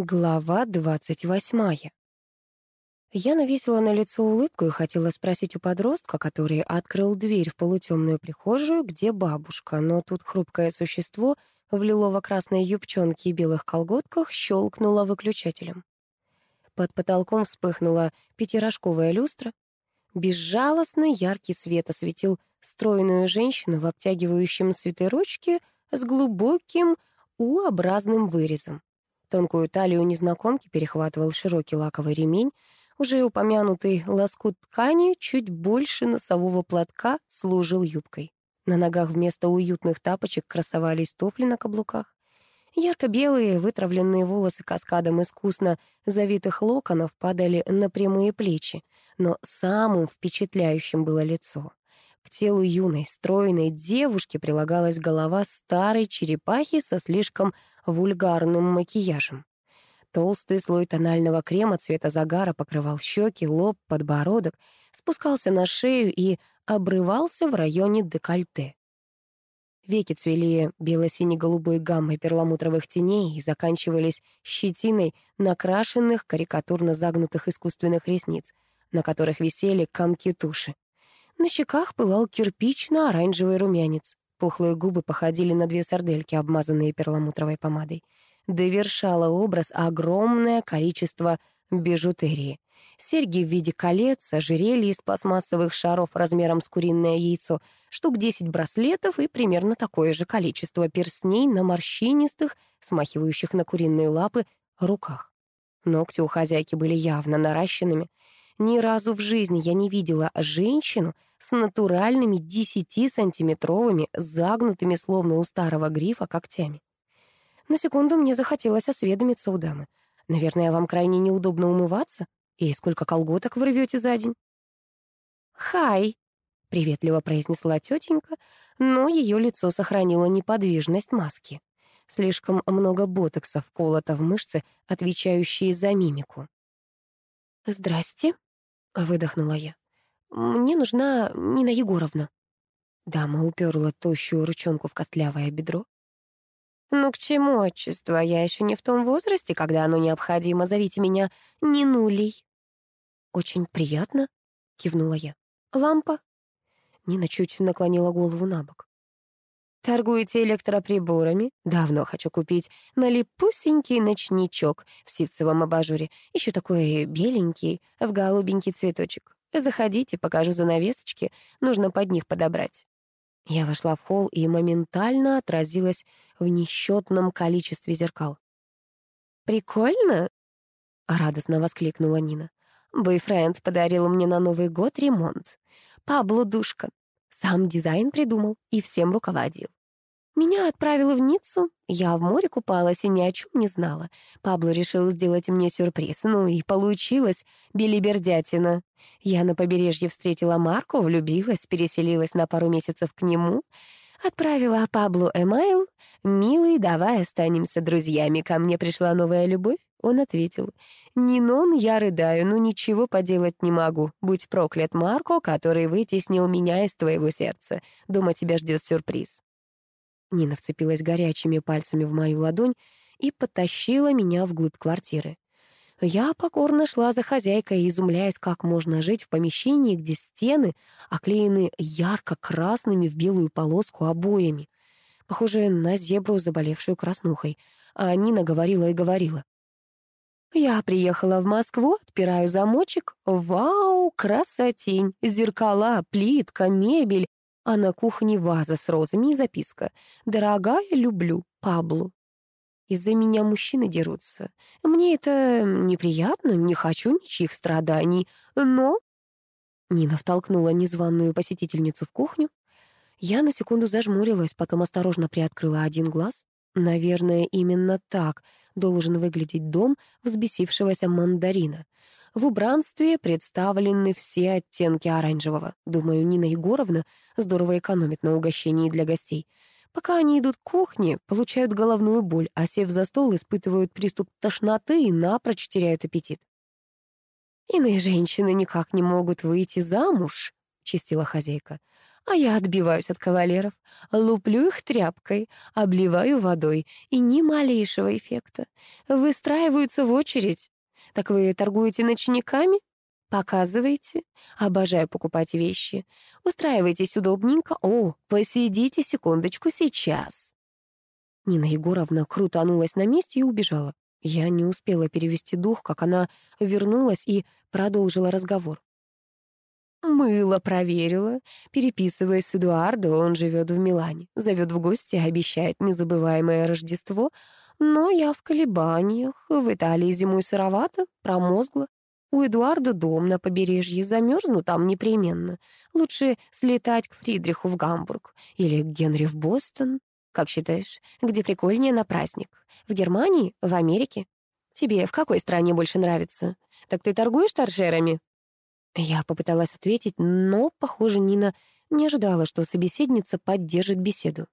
Глава двадцать восьмая. Я навесила на лицо улыбку и хотела спросить у подростка, который открыл дверь в полутемную прихожую, где бабушка, но тут хрупкое существо в лилово-красной юбчонке и белых колготках щелкнуло выключателем. Под потолком вспыхнула пятирожковая люстра. Безжалостный яркий свет осветил стройную женщину в обтягивающем свитерочке с глубоким У-образным вырезом. Тонкую талию незнакомки перехватывал широкий лаковый ремень, уже упомянутый лоскут ткани чуть больше носового платка служил юбкой. На ногах вместо уютных тапочек красовались туфли на каблуках. Ярко-белые, вытравленные волосы каскадом искусно завитых локонов падали на прямые плечи, но самым впечатляющим было лицо. К телу юной, стройной девушки прилагалась голова старой черепахи со слишком вульгарным макияжем. Толстый слой тонального крема цвета загара покрывал щеки, лоб, подбородок, спускался на шею и обрывался в районе декольте. Веки цвели бело-сине-голубой гаммой перламутровых теней и заканчивались щетиной накрашенных, карикатурно загнутых искусственных ресниц, на которых висели комки туши. На щеках пылал кирпично-оранжевый румянец. Пухлые губы походили на две сардельки, обмазанные перламутровой помадой. Довершало образ огромное количество бижутерии. Серьги в виде колец, ожерелья из пластмассовых шаров размером с куриное яйцо, штук 10 браслетов и примерно такое же количество перстней на морщинистых, смахивающих на куриные лапы, руках. Ногти у хозяйки были явно наращенными. Ни разу в жизни я не видела женщину с натуральными десятисантиметровыми, загнутыми словно у старого грифа, когтями. На секунду мне захотелось осведомиться у дамы. Наверное, вам крайне неудобно умываться? И сколько колготок вы рвете за день? «Хай!» — приветливо произнесла тетенька, но ее лицо сохранило неподвижность маски. Слишком много ботокса вколото в мышцы, отвечающие за мимику. «Здрасте», — выдохнула я. «Мне нужна Нина Егоровна». Дама уперла тощую ручонку в костлявое бедро. «Ну к чему отчество? Я еще не в том возрасте, когда оно необходимо. Зовите меня Нинулей». «Очень приятно», — кивнула я. «Лампа?» Нина чуть наклонила голову на бок. «Торгуете электроприборами? Давно хочу купить малипусенький ночничок в ситцевом абажуре. Еще такой беленький, в голубенький цветочек. Заходите, покажу занавесочки, нужно под них подобрать». Я вошла в холл и моментально отразилась в несчетном количестве зеркал. «Прикольно?» — радостно воскликнула Нина. Бойфренд подарил мне на Новый год ремонт. Пабло Душка. Сам дизайн придумал и всем руководил. Меня отправили в Ниццу, я в море купалась и ни о чем не знала. Пабло решил сделать мне сюрприз, ну и получилось билибердятина. Я на побережье встретила Марку, влюбилась, переселилась на пару месяцев к нему — Отправила Паблу эмайл. «Милый, давай останемся друзьями. Ко мне пришла новая любовь?» Он ответил. «Нинон, я рыдаю, но ничего поделать не могу. Будь проклят Марко, который вытеснил меня из твоего сердца. Дома тебя ждет сюрприз». Нина вцепилась горячими пальцами в мою ладонь и потащила меня вглубь квартиры. Я покорно шла за хозяйкой, изумляясь, как можно жить в помещении, где стены оклеены ярко-красными в белую полоску обоями, похожие на зебру, заболевшую краснухой. А Нина говорила и говорила. Я приехала в Москву, отпираю замочек. Вау, красотень! Зеркала, плитка, мебель. А на кухне ваза с розами и записка. «Дорогая, люблю. Паблу». Из-за меня мужчины дерутся. Мне это неприятно, не хочу ничьих страданий, но...» Нина втолкнула незваную посетительницу в кухню. Я на секунду зажмурилась, потом осторожно приоткрыла один глаз. Наверное, именно так должен выглядеть дом взбесившегося мандарина. В убранстве представлены все оттенки оранжевого. Думаю, Нина Егоровна здорово экономит на угощении для гостей. Пока они идут к кухне, получают головную боль, а сев за стол, испытывают приступ тошноты и напрочь теряют аппетит. «Иные женщины никак не могут выйти замуж», — чистила хозяйка. А я отбиваюсь от кавалеров, луплю их тряпкой, обливаю водой, и ни малейшего эффекта. Выстраиваются в очередь. Так вы торгуете ночниками? Показывайте. Обожаю покупать вещи. Устраивайтесь удобненько. О, посидите секундочку сейчас. Нина Егоровна крутанулась на месте и убежала. Я не успела перевести дух, как она вернулась и продолжила разговор. Мыло проверила. Переписываясь с Эдуардо, он живет в Милане. Зовет в гости, обещает незабываемое Рождество. Но я в колебаниях. В Италии зимой сыровато, промозгло. У Эдуарда дом на побережье, замерзну там непременно. Лучше слетать к Фридриху в Гамбург или к Генри в Бостон. Как считаешь, где прикольнее на праздник? В Германии? В Америке? Тебе в какой стране больше нравится? Так ты торгуешь торшерами?» Я попыталась ответить, но, похоже, Нина не ожидала, что собеседница поддержит беседу.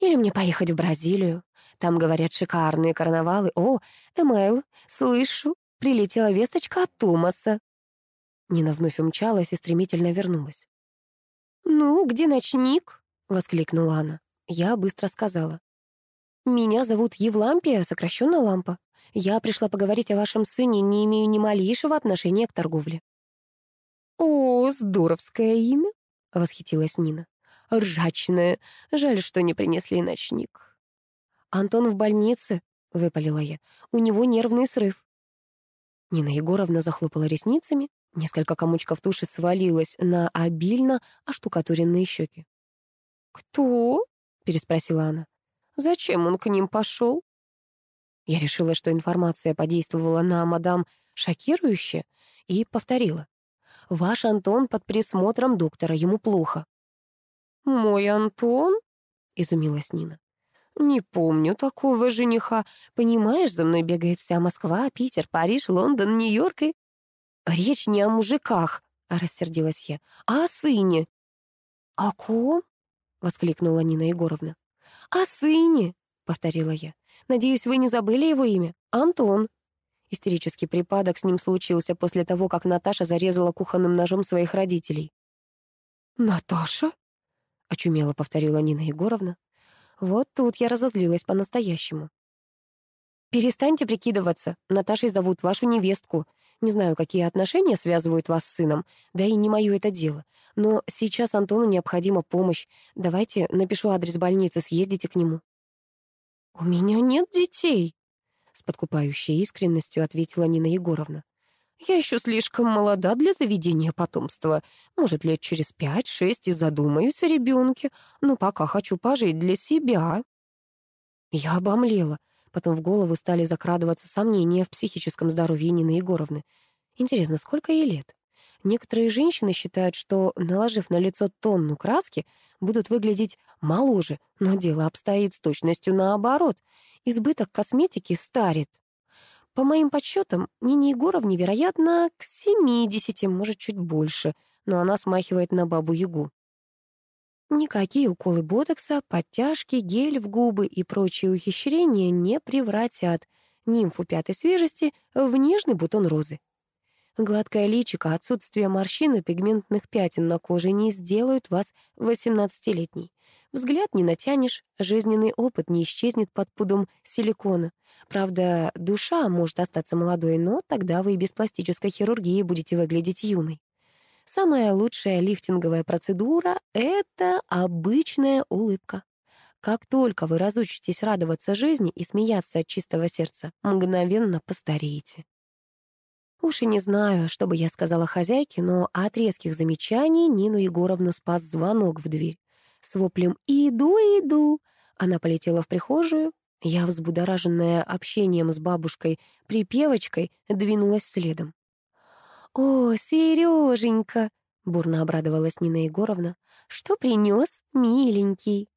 «Или мне поехать в Бразилию? Там, говорят, шикарные карнавалы. О, Эмэл, слышу, прилетела весточка от Томаса». Нина вновь умчалась и стремительно вернулась. «Ну, где ночник?» — воскликнула она. Я быстро сказала. «Меня зовут Евлампия, сокращенно Лампа. Я пришла поговорить о вашем сыне, не имею ни малейшего отношения к торговле». «О, здоровское имя!» — восхитилась Нина. «Ржачное. Жаль, что не принесли ночник». «Антон в больнице», — выпалила я. «У него нервный срыв». Нина Егоровна захлопала ресницами, несколько комочков туши свалилось на обильно оштукатуренные щеки. «Кто?» переспросила она. «Зачем он к ним пошел?» Я решила, что информация подействовала на мадам шокирующе, и повторила. «Ваш Антон под присмотром доктора, ему плохо». «Мой Антон?» — изумилась Нина. «Не помню такого жениха. Понимаешь, за мной бегает вся Москва, Питер, Париж, Лондон, Нью-Йорк и...» «Речь не о мужиках», — рассердилась я, — «а о сыне». «О ком?» — воскликнула Нина Егоровна. «О сыне!» — повторила я. «Надеюсь, вы не забыли его имя? Антон». Истерический припадок с ним случился после того, как Наташа зарезала кухонным ножом своих родителей. «Наташа?» — очумело повторила Нина Егоровна. Вот тут я разозлилась по-настоящему. «Перестаньте прикидываться. Наташей зовут вашу невестку. Не знаю, какие отношения связывают вас с сыном, да и не мое это дело. Но сейчас Антону необходима помощь. Давайте напишу адрес больницы, съездите к нему». «У меня нет детей», — с подкупающей искренностью ответила Нина Егоровна. «Я еще слишком молода для заведения потомства. Может, лет через пять-шесть и задумаюсь о ребенке, но пока хочу пожить для себя». Я обомлела. Потом в голову стали закрадываться сомнения в психическом здоровье Нины Егоровны. Интересно, сколько ей лет? Некоторые женщины считают, что, наложив на лицо тонну краски, будут выглядеть моложе, но дело обстоит с точностью наоборот. Избыток косметики старит. По моим подсчетам, Нине Егоровне, вероятно, к 70, может, чуть больше, но она смахивает на бабу-ягу. Никакие уколы ботокса, подтяжки, гель в губы и прочие ухищрения не превратят нимфу пятой свежести в нежный бутон розы. Гладкое личико, отсутствие морщин и пигментных пятен на коже не сделают вас 18-летней. Взгляд не натянешь, жизненный опыт не исчезнет под пудом силикона. Правда, душа может остаться молодой, но тогда вы и без пластической хирургии будете выглядеть юной. Самая лучшая лифтинговая процедура — это обычная улыбка. Как только вы разучитесь радоваться жизни и смеяться от чистого сердца, мгновенно постареете. Уж и не знаю, что бы я сказала хозяйке, но от резких замечаний Нину Егоровну спас звонок в дверь. С воплем «Иду, иду!» она полетела в прихожую. Я, взбудораженная общением с бабушкой-припевочкой, двинулась следом. «О, Сереженька!» — бурно обрадовалась Нина Егоровна. «Что принес, миленький?»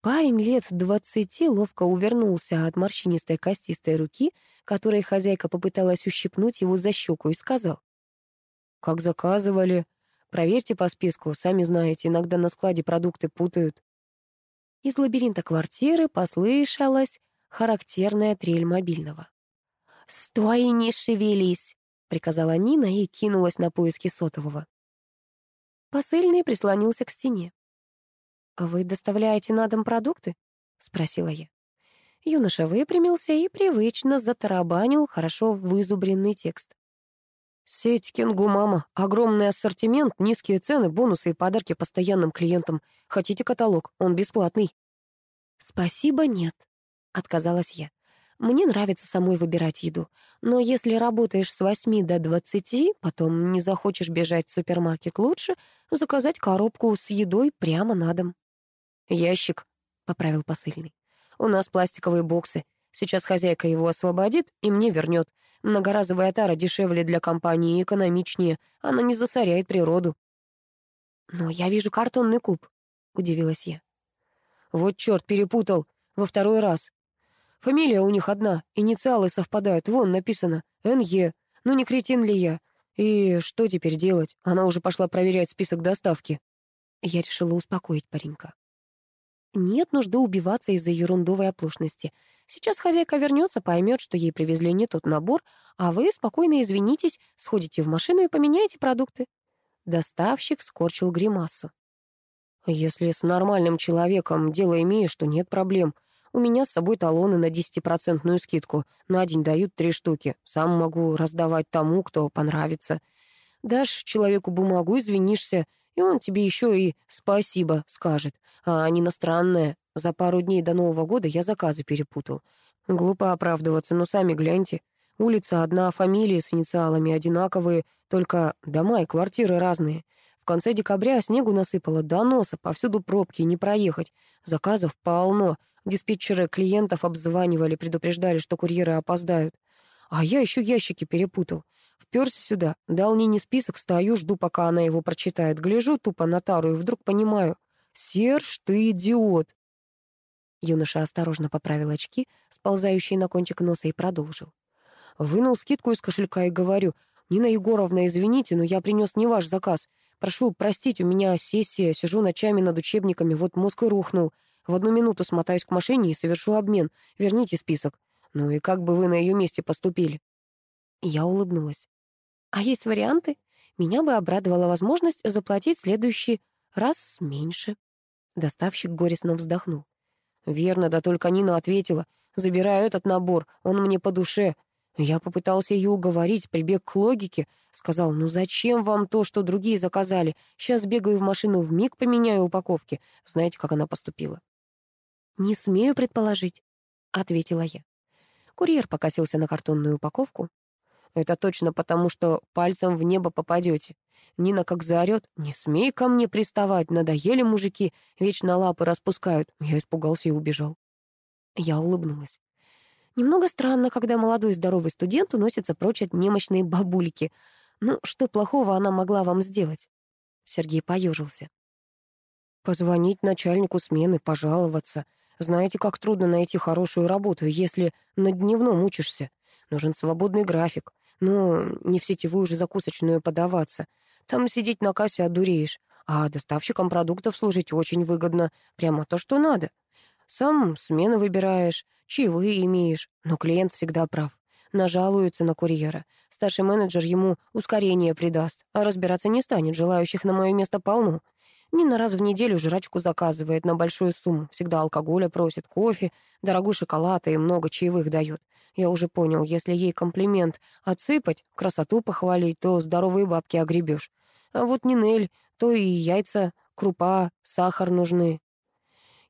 Парень лет двадцати ловко увернулся от морщинистой костистой руки, которой хозяйка попыталась ущипнуть его за щеку, и сказал. «Как заказывали. Проверьте по списку, сами знаете, иногда на складе продукты путают». Из лабиринта квартиры послышалась характерная трель мобильного. «Стой, не шевелись!» приказала Нина и кинулась на поиски сотового. Посыльный прислонился к стене. «А «Вы доставляете на дом продукты?» — спросила я. Юноша выпрямился и привычно затарабанил хорошо вызубренный текст. «Сеть Кенгу Мама. Огромный ассортимент, низкие цены, бонусы и подарки постоянным клиентам. Хотите каталог? Он бесплатный». «Спасибо, нет», — отказалась я. «Мне нравится самой выбирать еду. Но если работаешь с восьми до двадцати, потом не захочешь бежать в супермаркет, лучше заказать коробку с едой прямо на дом». «Ящик», — поправил посыльный. У нас пластиковые боксы. Сейчас хозяйка его освободит и мне вернет. Многоразовая тара дешевле для компании и экономичнее. Она не засоряет природу. «Но я вижу картонный куб», — удивилась я. «Вот черт, перепутал. Во второй раз. Фамилия у них одна, инициалы совпадают. Вон написано «НЕ». Ну не кретин ли я? И что теперь делать? Она уже пошла проверять список доставки. Я решила успокоить паренька. Нет нужды убиваться из-за ерундовой оплошности. Сейчас хозяйка вернется, поймет, что ей привезли не тот набор, а вы спокойно извинитесь, сходите в машину и поменяете продукты. Доставщик скорчил гримасу. «Если с нормальным человеком дело имеешь, то нет проблем. У меня с собой талоны на 10% скидку. На день дают три штуки. Сам могу раздавать тому, кто понравится. Дашь человеку бумагу, извинишься, и он тебе еще и спасибо скажет. А не иностранное. За пару дней до Нового года я заказы перепутал. Глупо оправдываться, но сами гляньте. Улица одна, фамилии с инициалами одинаковые, только дома и квартиры разные. В конце декабря снегу насыпало до носа, повсюду пробки, не проехать. Заказов полно. Диспетчеры клиентов обзванивали, предупреждали, что курьеры опоздают. А я еще ящики перепутал. Вперся сюда, дал Нине список, стою, жду, пока она его прочитает. Гляжу тупо на тару и вдруг понимаю. «Серж, ты идиот!» Юноша осторожно поправил очки, сползающие на кончик носа, и продолжил. Вынул скидку из кошелька и говорю, «Нина Егоровна, извините, но я принес не ваш заказ. Прошу простить, у меня сессия, сижу ночами над учебниками, вот мозг и рухнул. В одну минуту смотаюсь к машине и совершу обмен. Верните список. Ну и как бы вы на ее месте поступили?» Я улыбнулась. А есть варианты? Меня бы обрадовала возможность заплатить следующий раз меньше. Доставщик горестно вздохнул. Верно, да только Нина ответила. Забираю этот набор, он мне по душе. Я попытался ее уговорить, прибег к логике. Сказал, ну зачем вам то, что другие заказали? Сейчас бегаю в машину, в миг поменяю упаковки. Знаете, как она поступила? «Не смею предположить», — ответила я. Курьер покосился на картонную упаковку. Это точно потому, что пальцем в небо попадете. Нина как заорет, «Не смей ко мне приставать, надоели мужики, вечно лапы распускают». Я испугался и убежал. Я улыбнулась. Немного странно, когда молодой здоровый студент уносится прочь от немощной бабульки. Ну, что плохого она могла вам сделать? Сергей поежился. Позвонить начальнику смены, пожаловаться. Знаете, как трудно найти хорошую работу, если на дневном учишься. Нужен свободный график. Ну, не в сетевую же закусочную подаваться. Там сидеть на кассе одуреешь. А доставщикам продуктов служить очень выгодно. Прямо то, что надо. Сам смены выбираешь, чаевые имеешь. Но клиент всегда прав. Нажалуется на курьера. Старший менеджер ему ускорение придаст, а разбираться не станет, желающих на мое место полно. Нина раз в неделю жрачку заказывает на большую сумму. Всегда алкоголя просит, кофе, дорогой шоколад и много чаевых дает. Я уже понял, если ей комплимент отсыпать, красоту похвалить, то здоровые бабки огребешь. А вот Нинель, то и яйца, крупа, сахар нужны.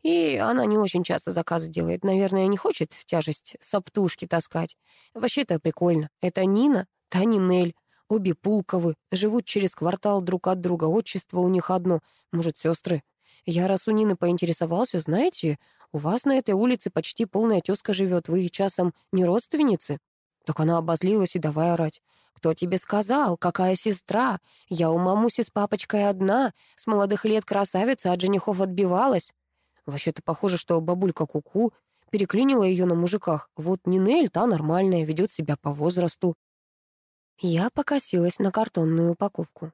И она не очень часто заказы делает. Наверное, не хочет в тяжесть саптушки таскать. Вообще-то прикольно. Это Нина, та Нинель. Обе Пулковы, живут через квартал друг от друга, отчество у них одно, может, сестры. Я раз у Нины поинтересовался, знаете, у вас на этой улице почти полная тезка живет, вы часом не родственницы?» Так она обозлилась и давай орать. «Кто тебе сказал? Какая сестра? Я у мамуси с папочкой одна, с молодых лет красавица, от женихов отбивалась». Вообще-то похоже, что бабулька Куку -ку переклинила ее на мужиках. Вот Нинель, та нормальная, ведет себя по возрасту. Я покосилась на картонную упаковку.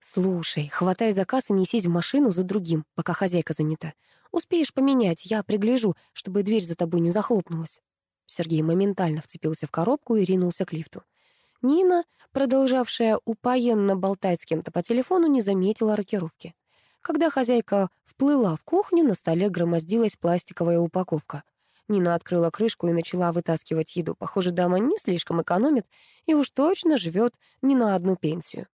«Слушай, хватай заказ и несись в машину за другим, пока хозяйка занята. Успеешь поменять, я пригляжу, чтобы дверь за тобой не захлопнулась». Сергей моментально вцепился в коробку и ринулся к лифту. Нина, продолжавшая упоенно болтать с кем-то по телефону, не заметила рокировки. Когда хозяйка вплыла в кухню, на столе громоздилась пластиковая упаковка. Нина открыла крышку и начала вытаскивать еду. Похоже, дама не слишком экономит и уж точно живет не на одну пенсию.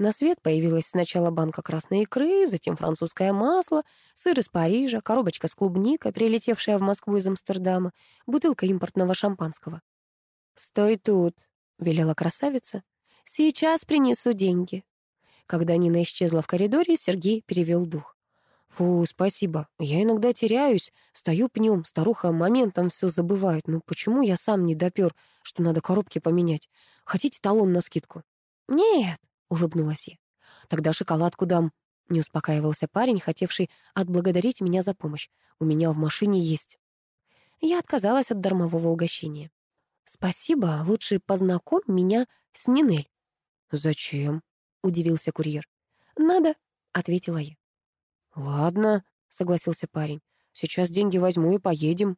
На свет появилась сначала банка красной икры, затем французское масло, сыр из Парижа, коробочка с клубникой, прилетевшая в Москву из Амстердама, бутылка импортного шампанского. «Стой тут», — велела красавица. «Сейчас принесу деньги». Когда Нина исчезла в коридоре, Сергей перевел дух. «Фу, спасибо. Я иногда теряюсь, стою пнем, старуха моментом все забывает. Ну почему я сам не допер, что надо коробки поменять? Хотите талон на скидку?» «Нет», улыбнулась я. Тогда шоколадку дам. Не успокаивался парень, хотевший отблагодарить меня за помощь. У меня в машине есть. Я отказалась от дармового угощения. «Спасибо, лучше познакомь меня с Нинель». «Зачем?» — удивился курьер. «Надо», — ответила я. «Ладно», — согласился парень. «Сейчас деньги возьму и поедем».